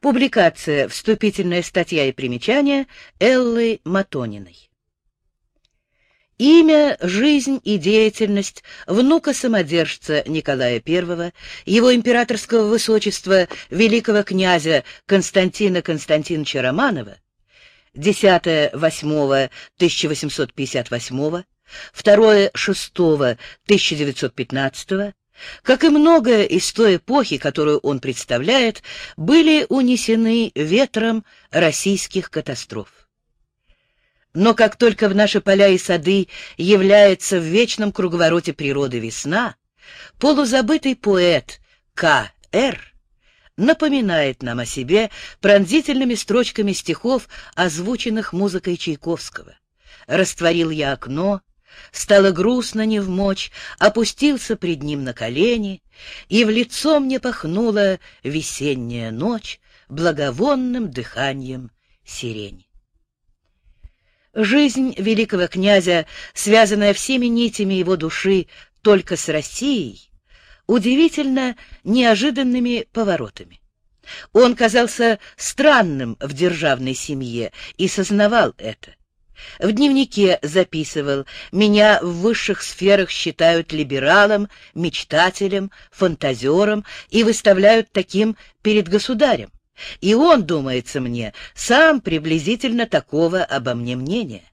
Публикация «Вступительная статья и примечание» Эллы Матониной. Имя, жизнь и деятельность внука-самодержца Николая I, его императорского высочества великого князя Константина Константиновича Романова 10-8-1858, 2-6-1915, как и многое из той эпохи, которую он представляет, были унесены ветром российских катастроф. Но как только в наши поля и сады является в вечном круговороте природы весна, полузабытый поэт К.Р. напоминает нам о себе пронзительными строчками стихов, озвученных музыкой Чайковского. «Растворил я окно, стало грустно не в мочь, опустился пред ним на колени, и в лицо мне пахнула весенняя ночь благовонным дыханием сирени». Жизнь великого князя, связанная всеми нитями его души только с Россией, удивительно неожиданными поворотами. Он казался странным в державной семье и сознавал это. В дневнике записывал «Меня в высших сферах считают либералом, мечтателем, фантазером и выставляют таким перед государем. И он, думается мне, сам приблизительно такого обо мне мнения.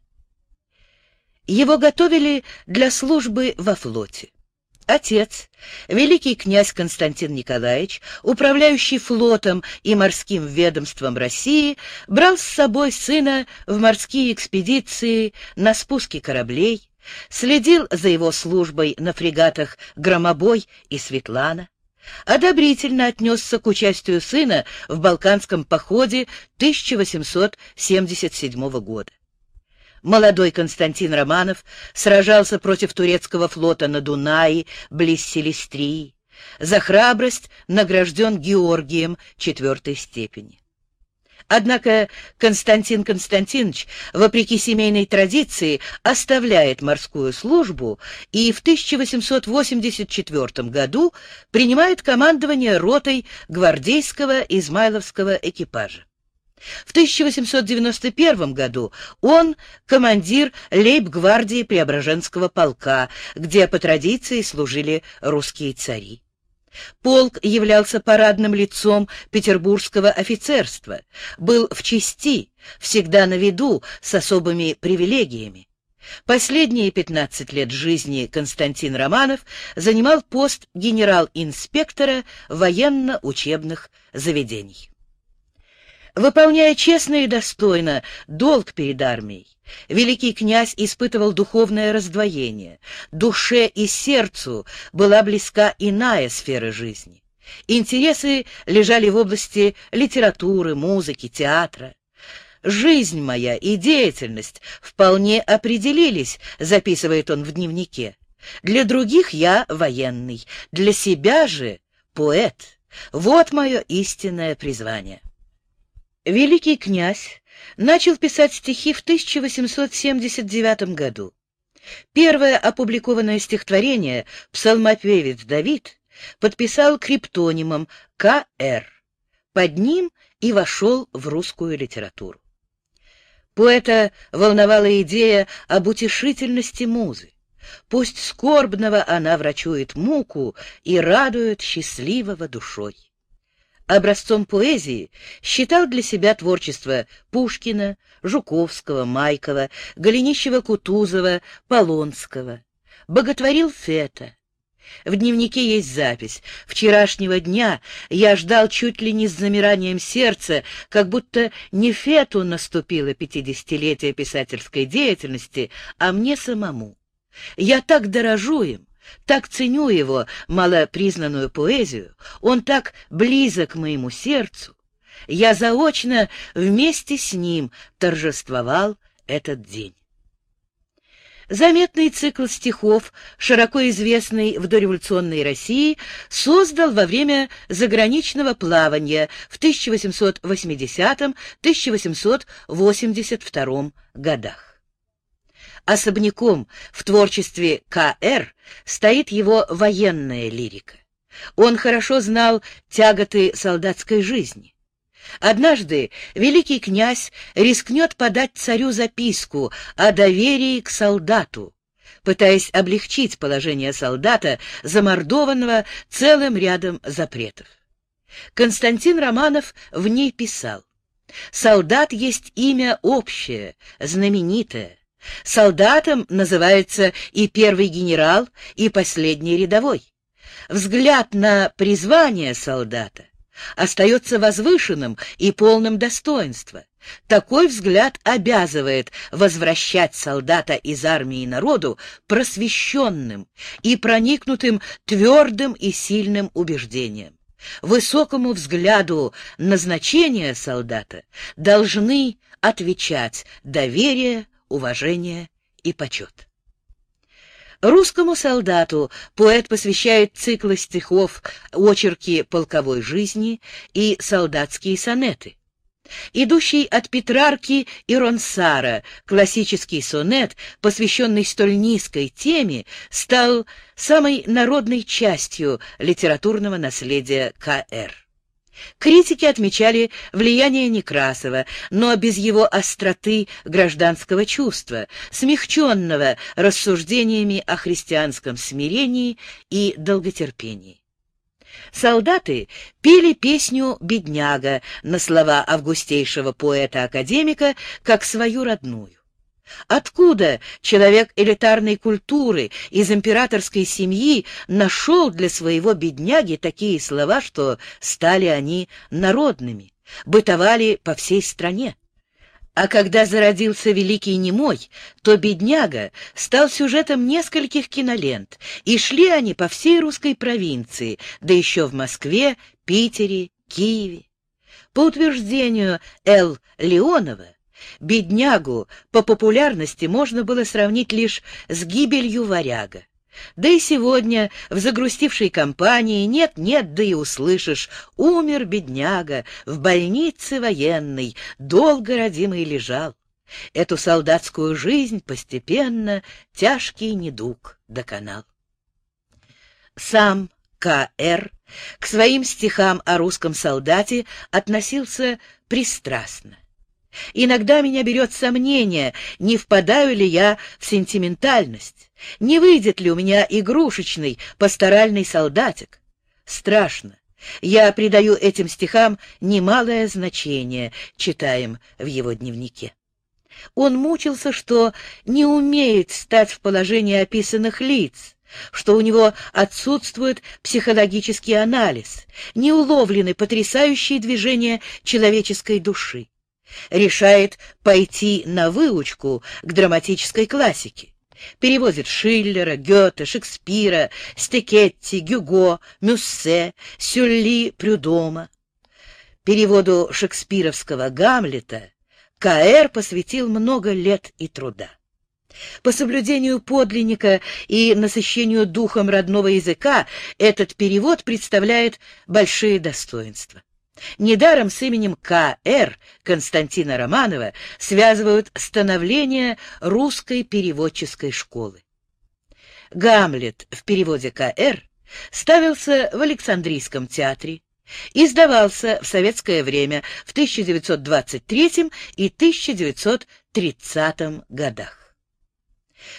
Его готовили для службы во флоте. Отец, великий князь Константин Николаевич, управляющий флотом и морским ведомством России, брал с собой сына в морские экспедиции на спуске кораблей, следил за его службой на фрегатах «Громобой» и «Светлана», одобрительно отнесся к участию сына в Балканском походе 1877 года. Молодой Константин Романов сражался против турецкого флота на Дунае, близ Селестрии. За храбрость награжден Георгием четвертой степени. Однако Константин Константинович, вопреки семейной традиции, оставляет морскую службу и в 1884 году принимает командование ротой гвардейского Измайловского экипажа. В 1891 году он командир лейб-гвардии Преображенского полка, где по традиции служили русские цари. Полк являлся парадным лицом петербургского офицерства, был в чести, всегда на виду, с особыми привилегиями. Последние 15 лет жизни Константин Романов занимал пост генерал-инспектора военно-учебных заведений. Выполняя честно и достойно долг перед армией, великий князь испытывал духовное раздвоение. Душе и сердцу была близка иная сфера жизни. Интересы лежали в области литературы, музыки, театра. «Жизнь моя и деятельность вполне определились», — записывает он в дневнике. «Для других я военный, для себя же поэт. Вот мое истинное призвание». Великий князь начал писать стихи в 1879 году. Первое опубликованное стихотворение «Псалмопевец Давид» подписал криптонимом К.Р. Под ним и вошел в русскую литературу. Поэта волновала идея об утешительности музы. Пусть скорбного она врачует муку и радует счастливого душой. Образцом поэзии считал для себя творчество Пушкина, Жуковского, Майкова, Голенищева-Кутузова, Полонского. Боготворил Фета. В дневнике есть запись. «Вчерашнего дня я ждал чуть ли не с замиранием сердца, как будто не Фету наступило пятидесятилетие писательской деятельности, а мне самому. Я так дорожу им, так ценю его малопризнанную поэзию, он так близок к моему сердцу. Я заочно вместе с ним торжествовал этот день. Заметный цикл стихов, широко известный в дореволюционной России, создал во время заграничного плавания в 1880-1882 годах. Особняком в творчестве К.Р. стоит его военная лирика. Он хорошо знал тяготы солдатской жизни. Однажды великий князь рискнет подать царю записку о доверии к солдату, пытаясь облегчить положение солдата, замордованного целым рядом запретов. Константин Романов в ней писал «Солдат есть имя общее, знаменитое. Солдатом называется и первый генерал, и последний рядовой. Взгляд на призвание солдата остается возвышенным и полным достоинства. Такой взгляд обязывает возвращать солдата из армии народу просвещенным и проникнутым твердым и сильным убеждением. Высокому взгляду назначения солдата должны отвечать доверие, уважение и почет. Русскому солдату поэт посвящает циклы стихов «Очерки полковой жизни» и «Солдатские сонеты». Идущий от Петрарки и Ронсара классический сонет, посвященный столь низкой теме, стал самой народной частью литературного наследия К.Р. Критики отмечали влияние Некрасова, но без его остроты гражданского чувства, смягченного рассуждениями о христианском смирении и долготерпении. Солдаты пели песню «Бедняга» на слова августейшего поэта-академика как свою родную. Откуда человек элитарной культуры из императорской семьи нашел для своего бедняги такие слова, что стали они народными, бытовали по всей стране? А когда зародился Великий Немой, то «Бедняга» стал сюжетом нескольких кинолент, и шли они по всей русской провинции, да еще в Москве, Питере, Киеве. По утверждению Л. Леонова, «Беднягу» по популярности можно было сравнить лишь с гибелью варяга. Да и сегодня в загрустившей компании нет-нет, да и услышишь «Умер бедняга, в больнице военной, долго родимый лежал». Эту солдатскую жизнь постепенно тяжкий недуг доконал. Сам К.Р. к своим стихам о русском солдате относился пристрастно. Иногда меня берет сомнение, не впадаю ли я в сентиментальность, не выйдет ли у меня игрушечный пасторальный солдатик. Страшно. Я придаю этим стихам немалое значение, читаем в его дневнике. Он мучился, что не умеет стать в положение описанных лиц, что у него отсутствует психологический анализ, не уловлены потрясающие движения человеческой души решает пойти на выучку к драматической классике. Переводит Шиллера, Гёте, Шекспира, Стекетти, Гюго, Мюссе, Сюлли, Прюдома. Переводу шекспировского «Гамлета» К.Р. посвятил много лет и труда. По соблюдению подлинника и насыщению духом родного языка этот перевод представляет большие достоинства. Недаром с именем К.Р. Константина Романова связывают становление русской переводческой школы. «Гамлет» в переводе К.Р. ставился в Александрийском театре, издавался в советское время в 1923 и 1930 годах.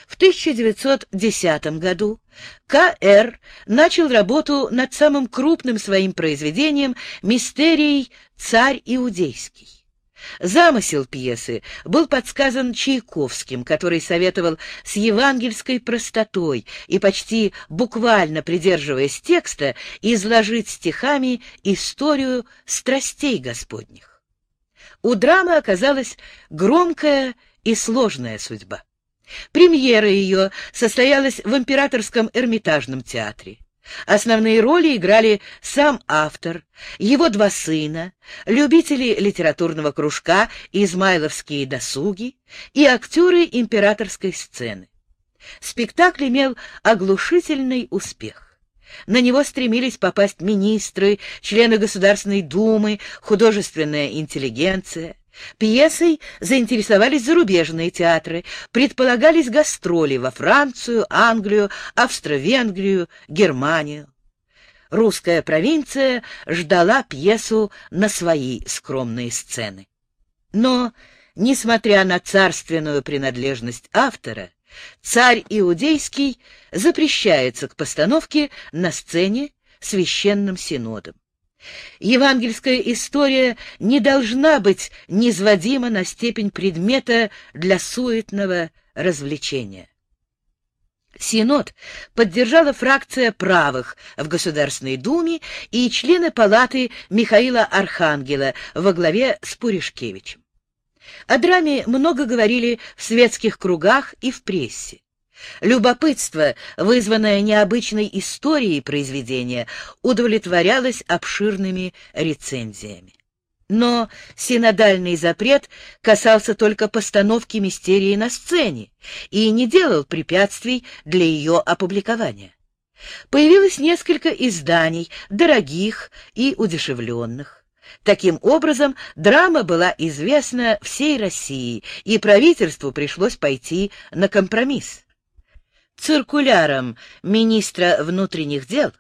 В 1910 году К.Р. начал работу над самым крупным своим произведением «Мистерий царь иудейский». Замысел пьесы был подсказан Чайковским, который советовал с евангельской простотой и почти буквально придерживаясь текста изложить стихами историю страстей Господних. У драмы оказалась громкая и сложная судьба. Премьера ее состоялась в Императорском Эрмитажном театре. Основные роли играли сам автор, его два сына, любители литературного кружка «Измайловские досуги» и актеры императорской сцены. Спектакль имел оглушительный успех. На него стремились попасть министры, члены Государственной Думы, художественная интеллигенция. Пьесой заинтересовались зарубежные театры, предполагались гастроли во Францию, Англию, Австро-Венгрию, Германию. русская провинция ждала пьесу на свои скромные сцены. Но, несмотря на царственную принадлежность автора, царь Иудейский запрещается к постановке на сцене священным синодом. Евангельская история не должна быть низводима на степень предмета для суетного развлечения. Синод поддержала фракция правых в Государственной Думе и члены палаты Михаила Архангела во главе с Пуришкевичем. О драме много говорили в светских кругах и в прессе. Любопытство, вызванное необычной историей произведения, удовлетворялось обширными рецензиями. Но синодальный запрет касался только постановки мистерии на сцене и не делал препятствий для ее опубликования. Появилось несколько изданий, дорогих и удешевленных. Таким образом, драма была известна всей России, и правительству пришлось пойти на компромисс. Циркуляром министра внутренних дел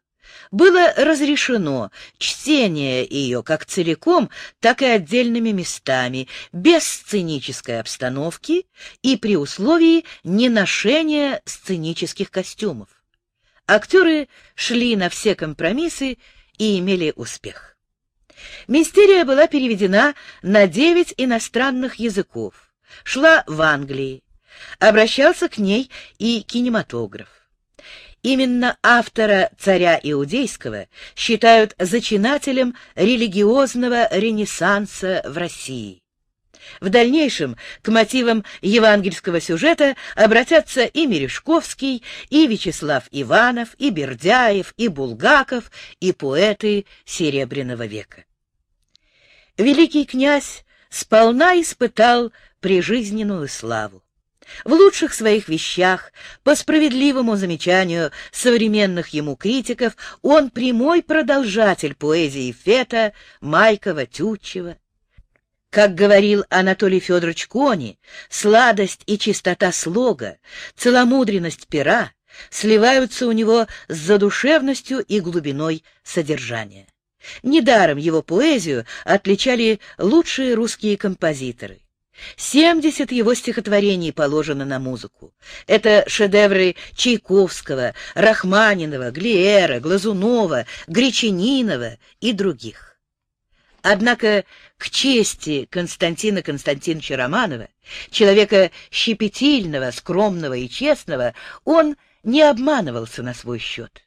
было разрешено чтение ее как целиком, так и отдельными местами, без сценической обстановки и при условии неношения сценических костюмов. Актеры шли на все компромиссы и имели успех. Мистерия была переведена на девять иностранных языков, шла в Англии, обращался к ней и кинематограф. Именно автора «Царя Иудейского» считают зачинателем религиозного ренессанса в России. В дальнейшем к мотивам евангельского сюжета обратятся и Мережковский, и Вячеслав Иванов, и Бердяев, и Булгаков, и поэты Серебряного века. Великий князь сполна испытал прижизненную славу. В лучших своих вещах, по справедливому замечанию современных ему критиков, он прямой продолжатель поэзии Фета, Майкова, Тютчева. Как говорил Анатолий Федорович Кони, сладость и чистота слога, целомудренность пера сливаются у него с задушевностью и глубиной содержания. Недаром его поэзию отличали лучшие русские композиторы. Семьдесят его стихотворений положено на музыку. Это шедевры Чайковского, Рахманинова, Глиера, Глазунова, Гречанинова и других. Однако к чести Константина Константиновича Романова, человека щепетильного, скромного и честного, он не обманывался на свой счет.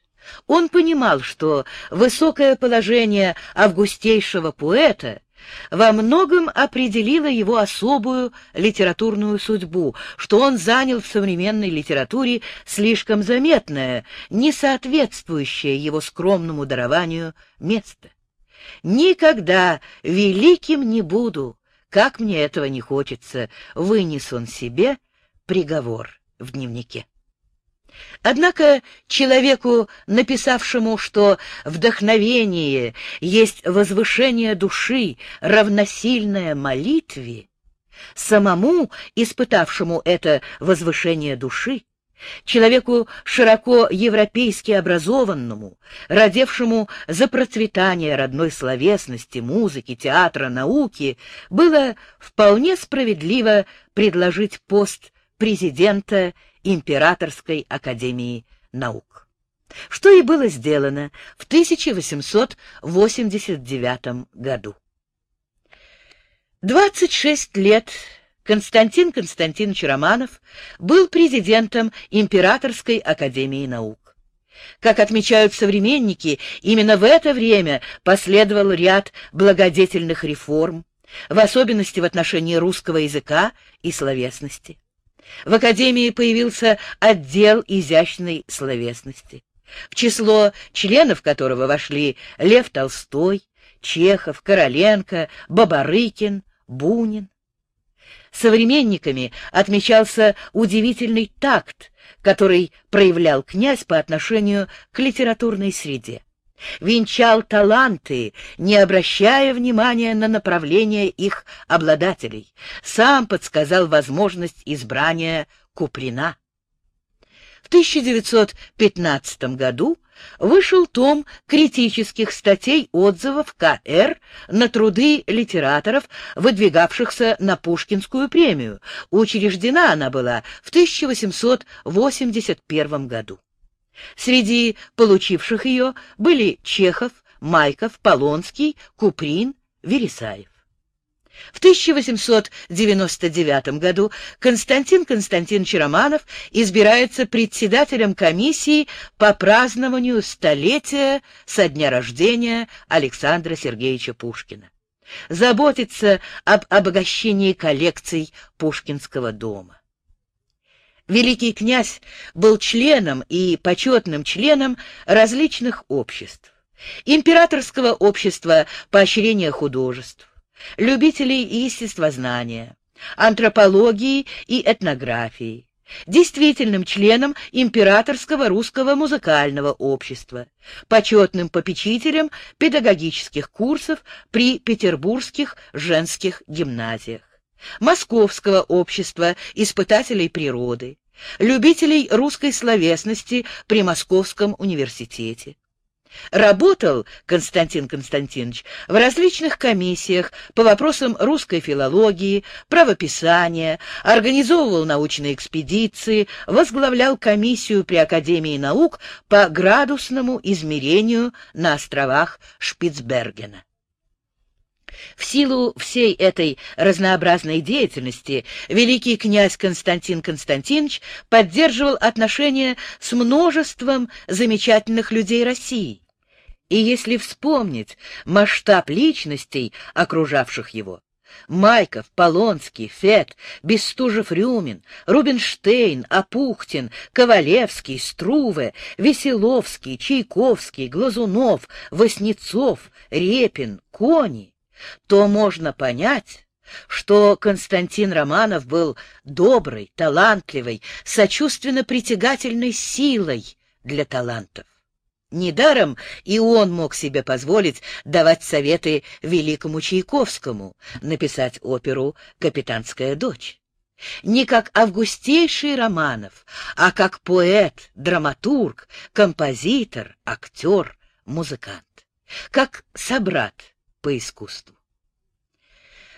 Он понимал, что высокое положение августейшего поэта во многом определила его особую литературную судьбу, что он занял в современной литературе слишком заметное, не соответствующее его скромному дарованию место. «Никогда великим не буду, как мне этого не хочется», — вынес он себе приговор в дневнике. Однако человеку, написавшему, что вдохновение есть возвышение души, равносильное молитве, самому испытавшему это возвышение души, человеку широко европейски образованному, родевшему за процветание родной словесности, музыки, театра, науки, было вполне справедливо предложить пост президента Императорской академии наук. Что и было сделано в 1889 году. 26 лет Константин Константинович Романов был президентом Императорской академии наук. Как отмечают современники, именно в это время последовал ряд благодетельных реформ, в особенности в отношении русского языка и словесности. В Академии появился отдел изящной словесности, в число членов которого вошли Лев Толстой, Чехов, Короленко, Бабарыкин, Бунин. Современниками отмечался удивительный такт, который проявлял князь по отношению к литературной среде венчал таланты, не обращая внимания на направление их обладателей, сам подсказал возможность избрания Куприна. В 1915 году вышел том критических статей отзывов К.Р. на труды литераторов, выдвигавшихся на Пушкинскую премию. Учреждена она была в 1881 году. Среди получивших ее были Чехов, Майков, Полонский, Куприн, Вересаев. В 1899 году Константин Константинович Романов избирается председателем комиссии по празднованию столетия со дня рождения Александра Сергеевича Пушкина. Заботится об обогащении коллекций Пушкинского дома. Великий князь был членом и почетным членом различных обществ. Императорского общества поощрения художеств, любителей естествознания, антропологии и этнографии, действительным членом Императорского русского музыкального общества, почетным попечителем педагогических курсов при петербургских женских гимназиях, Московского общества испытателей природы, любителей русской словесности при Московском университете, Работал Константин Константинович в различных комиссиях по вопросам русской филологии, правописания, организовывал научные экспедиции, возглавлял комиссию при Академии наук по градусному измерению на островах Шпицбергена. В силу всей этой разнообразной деятельности великий князь Константин Константинович поддерживал отношения с множеством замечательных людей России. И если вспомнить масштаб личностей, окружавших его, Майков, Полонский, Фет, Бестужев-Рюмин, Рубинштейн, Апухтин, Ковалевский, Струве, Веселовский, Чайковский, Глазунов, Васнецов, Репин, Кони, то можно понять, что Константин Романов был доброй, талантливой, сочувственно притягательной силой для талантов. Недаром и он мог себе позволить давать советы великому Чайковскому написать оперу «Капитанская дочь». Не как августейший Романов, а как поэт, драматург, композитор, актер, музыкант, как собрат по искусству.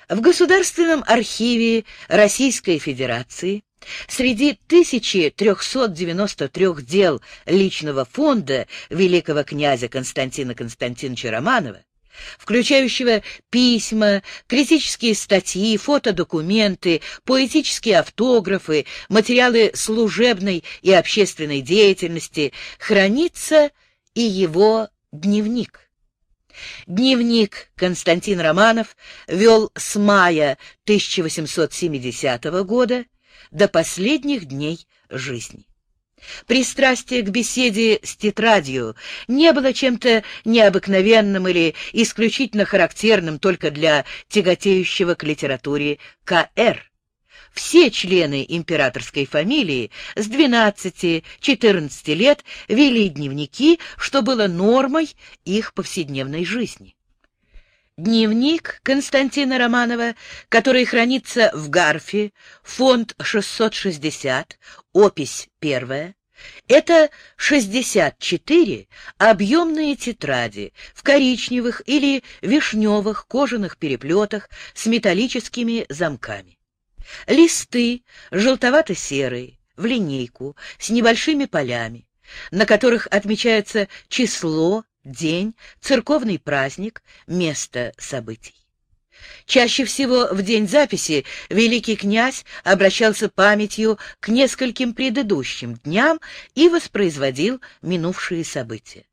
В Государственном архиве Российской Федерации Среди 1393 дел личного фонда великого князя Константина Константиновича Романова, включающего письма, критические статьи, фотодокументы, поэтические автографы, материалы служебной и общественной деятельности, хранится и его дневник. Дневник Константин Романов вел с мая 1870 года до последних дней жизни. Пристрастие к беседе с тетрадью не было чем-то необыкновенным или исключительно характерным только для тяготеющего к литературе К.Р. Все члены императорской фамилии с 12-14 лет вели дневники, что было нормой их повседневной жизни. Дневник Константина Романова, который хранится в Гарфе, фонд 660, опись первая, это 64 объемные тетради в коричневых или вишневых кожаных переплетах с металлическими замками. Листы желтовато-серые, в линейку, с небольшими полями, на которых отмечается число, день, церковный праздник, место событий. Чаще всего в день записи великий князь обращался памятью к нескольким предыдущим дням и воспроизводил минувшие события.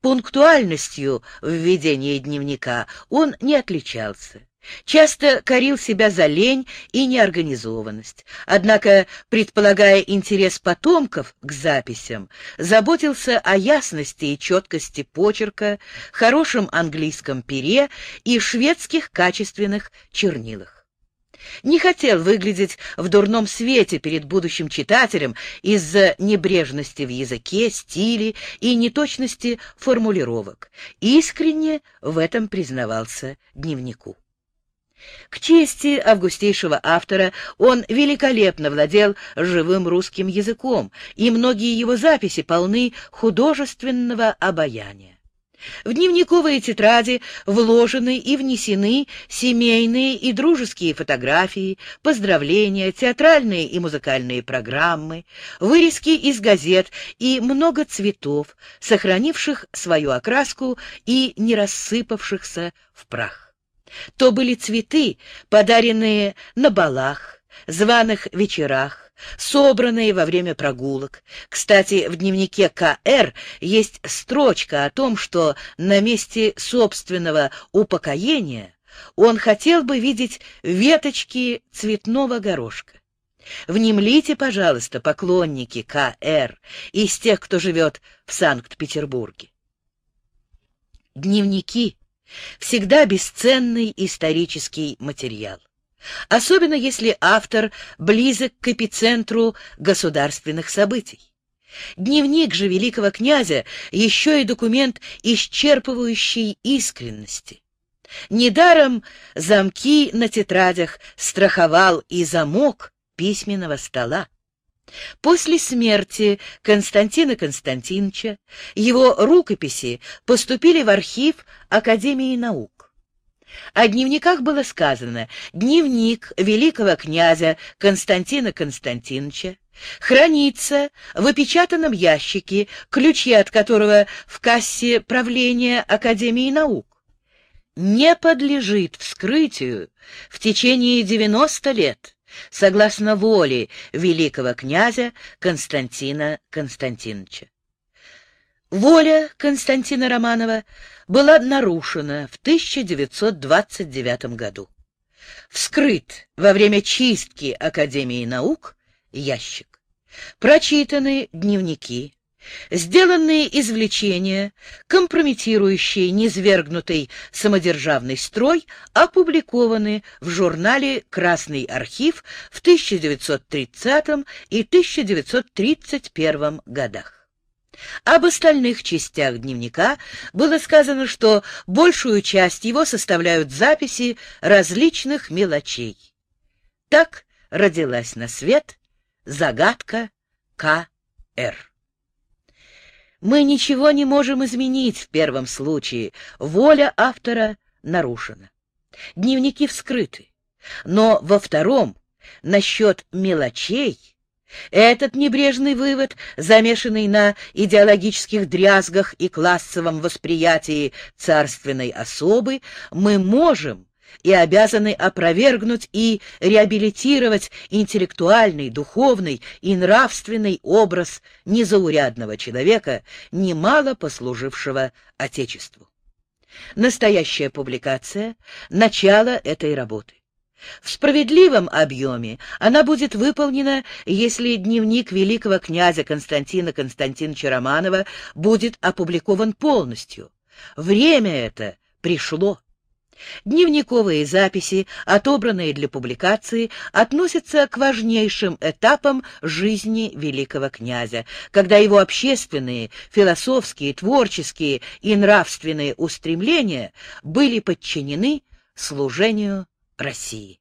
Пунктуальностью в ведении дневника он не отличался. Часто корил себя за лень и неорганизованность, однако, предполагая интерес потомков к записям, заботился о ясности и четкости почерка, хорошем английском пере и шведских качественных чернилах. Не хотел выглядеть в дурном свете перед будущим читателем из-за небрежности в языке, стиле и неточности формулировок. Искренне в этом признавался дневнику. К чести августейшего автора он великолепно владел живым русским языком, и многие его записи полны художественного обаяния. В дневниковые тетради вложены и внесены семейные и дружеские фотографии, поздравления, театральные и музыкальные программы, вырезки из газет и много цветов, сохранивших свою окраску и не рассыпавшихся в прах. То были цветы, подаренные на балах, званых вечерах, собранные во время прогулок. Кстати, в дневнике К.Р. есть строчка о том, что на месте собственного упокоения он хотел бы видеть веточки цветного горошка. Внемлите, пожалуйста, поклонники К.Р. из тех, кто живет в Санкт-Петербурге. Дневники — всегда бесценный исторический материал особенно если автор близок к эпицентру государственных событий. Дневник же великого князя еще и документ исчерпывающей искренности. Недаром замки на тетрадях страховал и замок письменного стола. После смерти Константина Константиновича его рукописи поступили в архив Академии наук. О дневниках было сказано «Дневник великого князя Константина Константиновича хранится в опечатанном ящике, ключи от которого в кассе правления Академии наук. Не подлежит вскрытию в течение 90 лет, согласно воле великого князя Константина Константиновича. Воля Константина Романова была нарушена в 1929 году. Вскрыт во время чистки Академии наук ящик. Прочитаны дневники, сделанные извлечения, компрометирующие низвергнутый самодержавный строй, опубликованы в журнале «Красный архив» в 1930 и 1931 годах. Об остальных частях дневника было сказано, что большую часть его составляют записи различных мелочей. Так родилась на свет загадка К.Р. Мы ничего не можем изменить в первом случае, воля автора нарушена. Дневники вскрыты, но во втором, насчет мелочей, этот небрежный вывод, замешанный на идеологических дрязгах и классовом восприятии царственной особы, мы можем и обязаны опровергнуть и реабилитировать интеллектуальный, духовный и нравственный образ незаурядного человека, немало послужившего Отечеству. Настоящая публикация — начало этой работы. В справедливом объеме она будет выполнена, если дневник великого князя Константина Константиновича Романова будет опубликован полностью. Время это пришло. Дневниковые записи, отобранные для публикации, относятся к важнейшим этапам жизни великого князя, когда его общественные, философские, творческие и нравственные устремления были подчинены служению России.